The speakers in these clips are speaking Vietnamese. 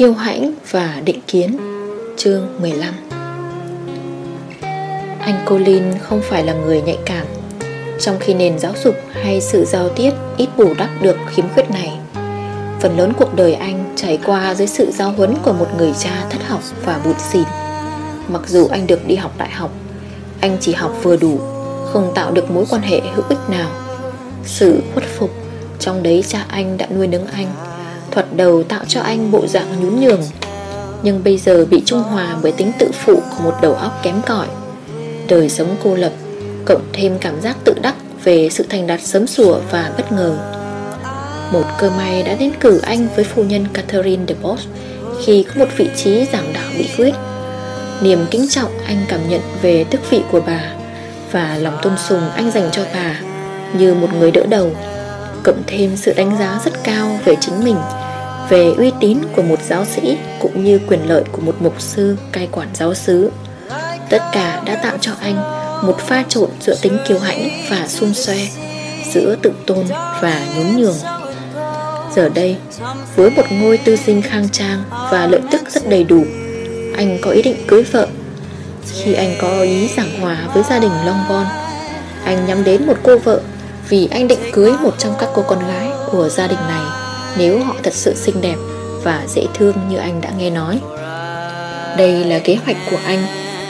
kiêu hãnh và định kiến, Chương 15 Anh Colin không phải là người nhạy cảm. Trong khi nền giáo dục hay sự giao tiếp ít bù đắp được khiếm khuyết này, Phần lớn cuộc đời anh trải qua dưới sự giáo huấn của một người cha thất học và bụt xỉn Mặc dù anh được đi học đại học, Anh chỉ học vừa đủ, Không tạo được mối quan hệ hữu ích nào. Sự khuất phục Trong đấy cha anh đã nuôi nấng anh. Thoạt đầu tạo cho anh bộ dạng nhún nhường. Nhưng bây giờ bị trung hòa bởi tính tự phụ của một đầu óc kém cỏi. Đời sống cô lập, Cộng thêm cảm giác tự đắc về sự thành đạt sớm sủa và bất ngờ. Một cơ may đã đến cử anh với phu nhân Catherine de Bosch Khi có một vị trí giảng đạo bị khuyết. Niềm kính trọng anh cảm nhận về tước vị của bà Và lòng tôn sùng anh dành cho bà Như một người đỡ đầu. Cộng thêm sự đánh giá rất cao về chính mình, Về uy tín của một giáo sĩ Cũng như quyền lợi của một mục sư, cai quản giáo xứ. Tất cả đã tạo cho anh Một pha trộn giữa tính kiêu hãnh và xung xoe, Giữa tự tôn và nhún nhường. Giờ đây, Với một ngôi tư sinh khang trang Và lợi tức rất đầy đủ, Anh có ý định cưới vợ. Khi anh có ý giảng hòa với gia đình Longbon Anh nhắm đến một cô vợ vì anh định cưới một trong các cô con gái của gia đình này Nếu họ thật sự xinh đẹp và dễ thương như anh đã nghe nói. Đây là kế hoạch của anh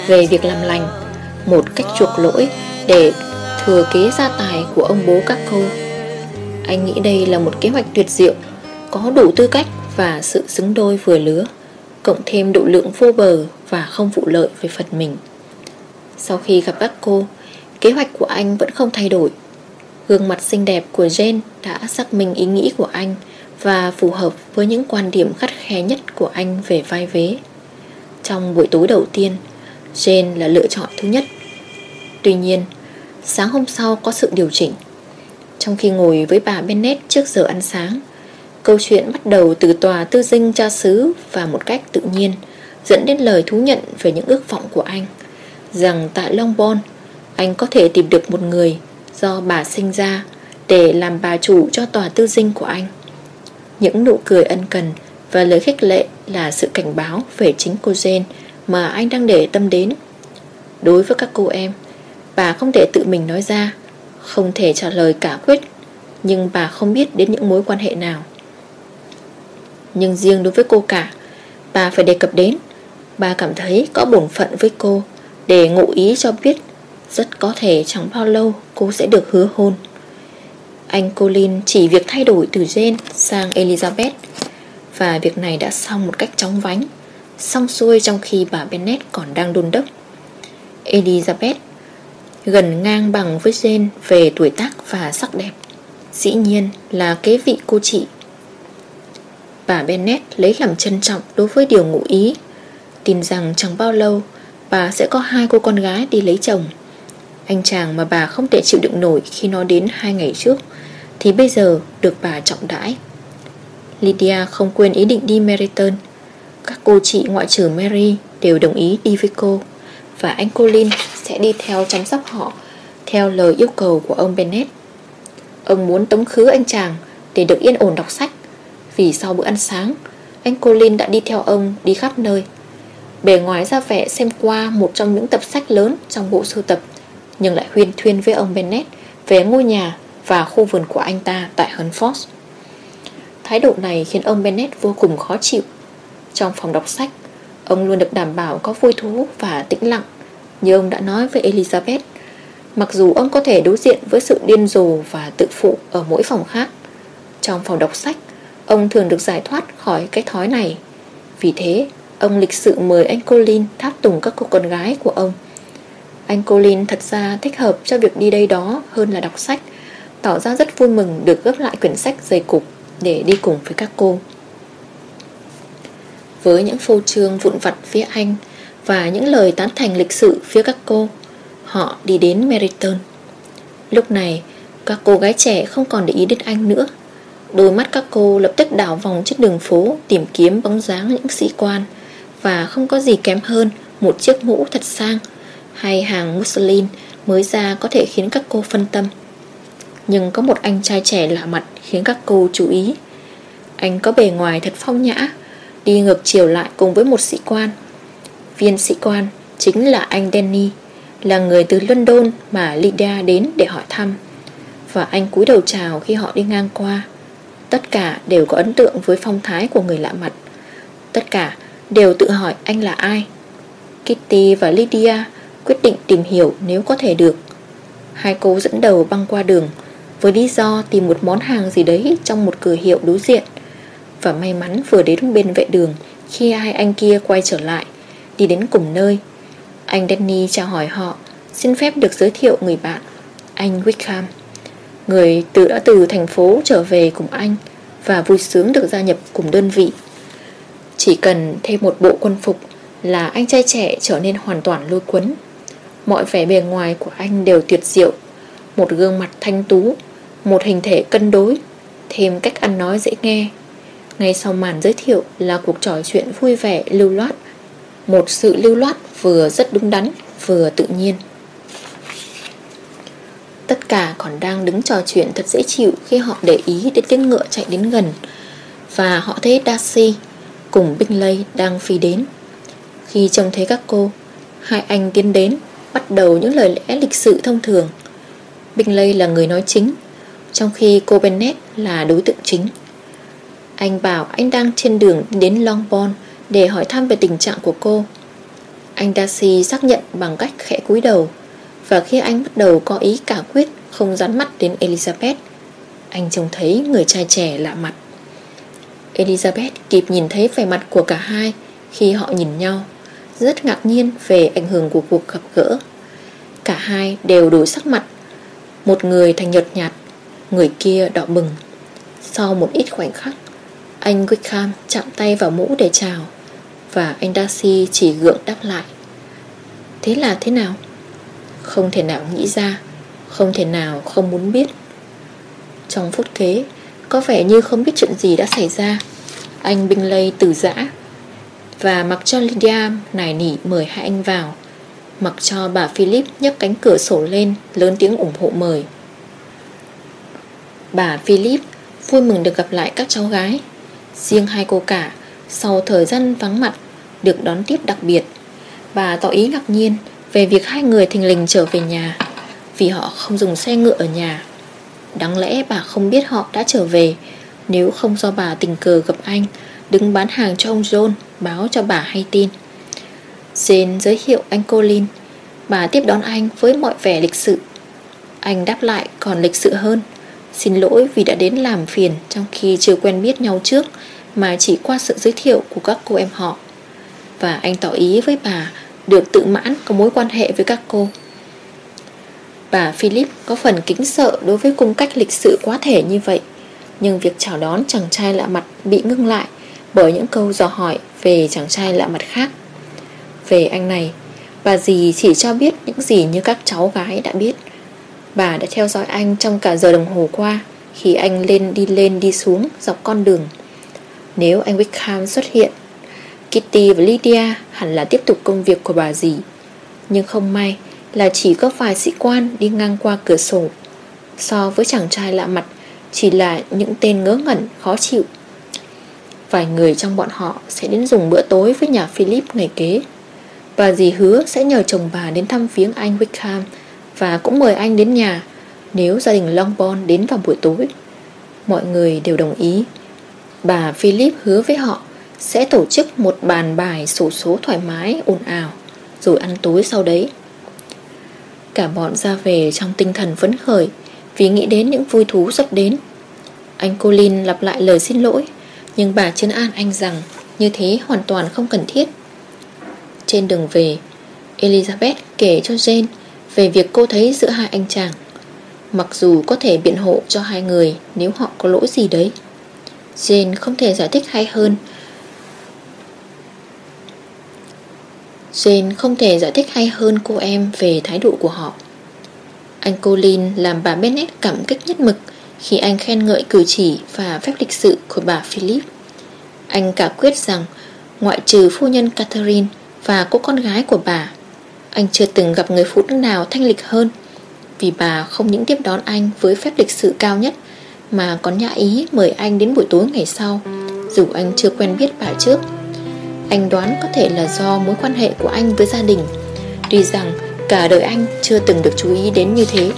về việc làm lành, Một cách chuộc lỗi để thừa kế gia tài của ông bố các cô. Anh nghĩ đây là một kế hoạch tuyệt diệu, Có đủ tư cách và sự xứng đôi vừa lứa, Cộng thêm độ lượng vô bờ và không vụ lợi về phần mình. Sau khi gặp các cô, Kế hoạch của anh vẫn không thay đổi. Gương mặt xinh đẹp của Jane đã xác minh ý nghĩ của anh Và phù hợp với những quan điểm khắt khe nhất của anh về vai vế. Trong buổi tối đầu tiên, Jane là lựa chọn thứ nhất. Tuy nhiên, Sáng hôm sau có sự điều chỉnh. Trong khi ngồi với bà Bennett trước giờ ăn sáng, Câu chuyện bắt đầu từ tòa tư dinh cha xứ Và một cách tự nhiên, Dẫn đến lời thú nhận về những ước vọng của anh, Rằng tại Longbourn, Anh có thể tìm được một người do bà sinh ra để làm bà chủ cho tòa tư dinh của anh. Những nụ cười ân cần và lời khích lệ là sự cảnh báo về chính cô Jane mà anh đang để tâm đến. Đối với các cô em, bà không thể tự mình nói ra, không thể trả lời cả quyết, nhưng bà không biết đến những mối quan hệ nào. Nhưng riêng đối với cô cả, bà phải đề cập đến. Bà cảm thấy có bổn phận với cô để ngụ ý cho biết rất có thể chẳng bao lâu cô sẽ được hứa hôn. Anh Colin chỉ việc thay đổi từ Jane sang Elizabeth. Và việc này đã xong một cách chóng vánh, Xong xuôi trong khi bà Bennet còn đang đôn đốc. Elizabeth Gần ngang bằng với Jane về tuổi tác và sắc đẹp. Dĩ nhiên là kế vị cô chị. Bà Bennet lấy làm trân trọng đối với điều ngụ ý, Tin rằng chẳng bao lâu Bà sẽ có hai cô con gái đi lấy chồng anh chàng mà bà không thể chịu đựng nổi khi nó đến hai ngày trước, Thì bây giờ được bà trọng đãi. Lydia không quên ý định đi Meriton Các cô chị ngoại trừ Mary đều đồng ý đi với cô, Và anh Colin sẽ đi theo chăm sóc họ, Theo lời yêu cầu của ông Bennett Ông muốn tống khứ anh chàng Để được yên ổn đọc sách, Vì sau bữa ăn sáng, Anh Colin đã đi theo ông đi khắp nơi. Bề ngoài ra vẻ xem qua một trong những tập sách lớn trong bộ sưu tập nhưng lại huyên thuyên với ông Bennett về ngôi nhà và khu vườn của anh ta tại Hunford. Thái độ này khiến ông Bennett vô cùng khó chịu. Trong phòng đọc sách, ông luôn được đảm bảo có vui thú và tĩnh lặng, như ông đã nói với Elizabeth. Mặc dù ông có thể đối diện với sự điên rồ và tự phụ ở mỗi phòng khác, trong phòng đọc sách, ông thường được giải thoát khỏi cái thói này. Vì thế, ông lịch sự mời anh Colin tháp tùng các cô con gái của ông anh Colin thật ra thích hợp cho việc đi đây đó hơn là đọc sách. Tỏ ra rất vui mừng được gấp lại quyển sách dày cục để đi cùng với các cô. Với những phô trương vụn vặt phía anh Và những lời tán thành lịch sự phía các cô, Họ đi đến Meriton Lúc này, các cô gái trẻ không còn để ý đến anh nữa. Đôi mắt các cô lập tức đảo vòng trên đường phố Tìm kiếm bóng dáng những sĩ quan Và không có gì kém hơn Một chiếc mũ thật sang hay hàng muslin mới ra có thể khiến các cô phân tâm. Nhưng có một anh trai trẻ lạ mặt khiến các cô chú ý. Anh có bề ngoài thật phong nhã, Đi ngược chiều lại cùng với một sĩ quan. Viên sĩ quan chính là anh Danny Là người từ London mà Lydia đến để hỏi thăm. Và anh cúi đầu chào khi họ đi ngang qua. Tất cả đều có ấn tượng với phong thái của người lạ mặt. Tất cả đều tự hỏi anh là ai. Kitty và Lydia quyết định tìm hiểu nếu có thể được. Hai cô dẫn đầu băng qua đường, Với lý do tìm một món hàng gì đấy trong một cửa hiệu đối diện. Và may mắn vừa đến bên vệ đường, Khi hai anh kia quay trở lại, Đi đến cùng nơi. Anh Danny chào hỏi họ, Xin phép được giới thiệu người bạn, Anh Wickham. Người từ đã từ thành phố trở về cùng anh, Và vui sướng được gia nhập cùng đơn vị. Chỉ cần thêm một bộ quân phục Là anh trai trẻ trở nên hoàn toàn lôi cuốn. Mọi vẻ bề ngoài của anh đều tuyệt diệu. Một gương mặt thanh tú, Một hình thể cân đối, Thêm cách ăn nói dễ nghe. Ngay sau màn giới thiệu là cuộc trò chuyện vui vẻ, lưu loát. Một sự lưu loát vừa rất đúng đắn, Vừa tự nhiên. Tất cả còn đang đứng trò chuyện thật dễ chịu Khi họ để ý đến tiếng ngựa chạy đến gần. Và họ thấy Darcy Cùng binh lây đang phi đến. Khi trông thấy các cô, Hai anh tiến đến. Bắt đầu những lời lẽ lịch sự thông thường. Bingley là người nói chính, Trong khi cô Bennet là đối tượng chính. Anh bảo anh đang trên đường đến Longbourn Để hỏi thăm về tình trạng của cô. Anh Darcy xác nhận bằng cách khẽ cúi đầu, Và khi anh bắt đầu có ý cả quyết Không dán mắt đến Elizabeth, Anh trông thấy người trai trẻ lạ mặt. Elizabeth kịp nhìn thấy vẻ mặt của cả hai Khi họ nhìn nhau rất ngạc nhiên về ảnh hưởng của cuộc gặp gỡ. Cả hai đều đổi sắc mặt. Một người thành nhợt nhạt, Người kia đỏ bừng. Sau một ít khoảnh khắc, Anh Wickham chạm tay vào mũ để chào Và anh Darcy chỉ gượng đáp lại. Thế là thế nào? Không thể nào nghĩ ra, Không thể nào không muốn biết. Trong phút kế, Có vẻ như không biết chuyện gì đã xảy ra. Anh Bingley từ giã và mặc cho Lydia nài nỉ mời hai anh vào. Mặc cho bà Philip nhấc cánh cửa sổ lên, Lớn tiếng ủng hộ mời. Bà Philip, vui mừng được gặp lại các cháu gái. Riêng hai cô cả, Sau thời gian vắng mặt, Được đón tiếp đặc biệt. Bà tỏ ý ngạc nhiên Về việc hai người thình lình trở về nhà, Vì họ không dùng xe ngựa ở nhà. Đáng lẽ bà không biết họ đã trở về, Nếu không do bà tình cờ gặp anh Đứng bán hàng cho ông John, Báo cho bà hay tin. Jane giới thiệu anh Colin. Bà tiếp đón anh với mọi vẻ lịch sự. Anh đáp lại còn lịch sự hơn. Xin lỗi vì đã đến làm phiền Trong khi chưa quen biết nhau trước, Mà chỉ qua sự giới thiệu của các cô em họ. Và anh tỏ ý với bà Được tự mãn có mối quan hệ với các cô. Bà Philip có phần kính sợ Đối với cung cách lịch sự quá thể như vậy, Nhưng việc chào đón chàng trai lạ mặt Bị ngưng lại bởi những câu dò hỏi về chàng trai lạ mặt khác. Về anh này, bà dì chỉ cho biết những gì như các cháu gái đã biết. Bà đã theo dõi anh trong cả giờ đồng hồ qua khi anh lên đi lên đi xuống dọc con đường. Nếu anh Wickham xuất hiện, Kitty và Lydia hẳn là tiếp tục công việc của bà dì. Nhưng không may là chỉ có vài sĩ quan đi ngang qua cửa sổ. So với chàng trai lạ mặt chỉ là những tên ngớ ngẩn khó chịu Vài người trong bọn họ sẽ đến dùng bữa tối với nhà Philip ngày kế. Bà dì hứa sẽ nhờ chồng bà đến thăm viếng anh Wickham Và cũng mời anh đến nhà Nếu gia đình Longbourn đến vào buổi tối. Mọi người đều đồng ý. Bà Philip hứa với họ Sẽ tổ chức một bàn bài sổ số thoải mái, ồn ào, Rồi ăn tối sau đấy. Cả bọn ra về trong tinh thần phấn khởi Vì nghĩ đến những vui thú sắp đến. Anh Colin lặp lại lời xin lỗi nhưng bà chân an anh rằng Như thế hoàn toàn không cần thiết. Trên đường về, Elizabeth kể cho Jane Về việc cô thấy giữa hai anh chàng. Mặc dù có thể biện hộ cho hai người Nếu họ có lỗi gì đấy, Jane không thể giải thích hay hơn. Jane không thể giải thích hay hơn cô em Về thái độ của họ. Anh Colin làm bà Bennett cảm kích nhất mực khi anh khen ngợi cử chỉ và phép lịch sự của bà Philip. Anh cả quyết rằng ngoại trừ phu nhân Catherine và cô con gái của bà, anh chưa từng gặp người phụ nữ nào thanh lịch hơn vì bà không những tiếp đón anh với phép lịch sự cao nhất mà còn nhã ý mời anh đến buổi tối ngày sau Dù anh chưa quen biết bà trước Anh đoán có thể là do mối quan hệ của anh với gia đình Tuy rằng cả đời anh chưa từng được chú ý đến như thế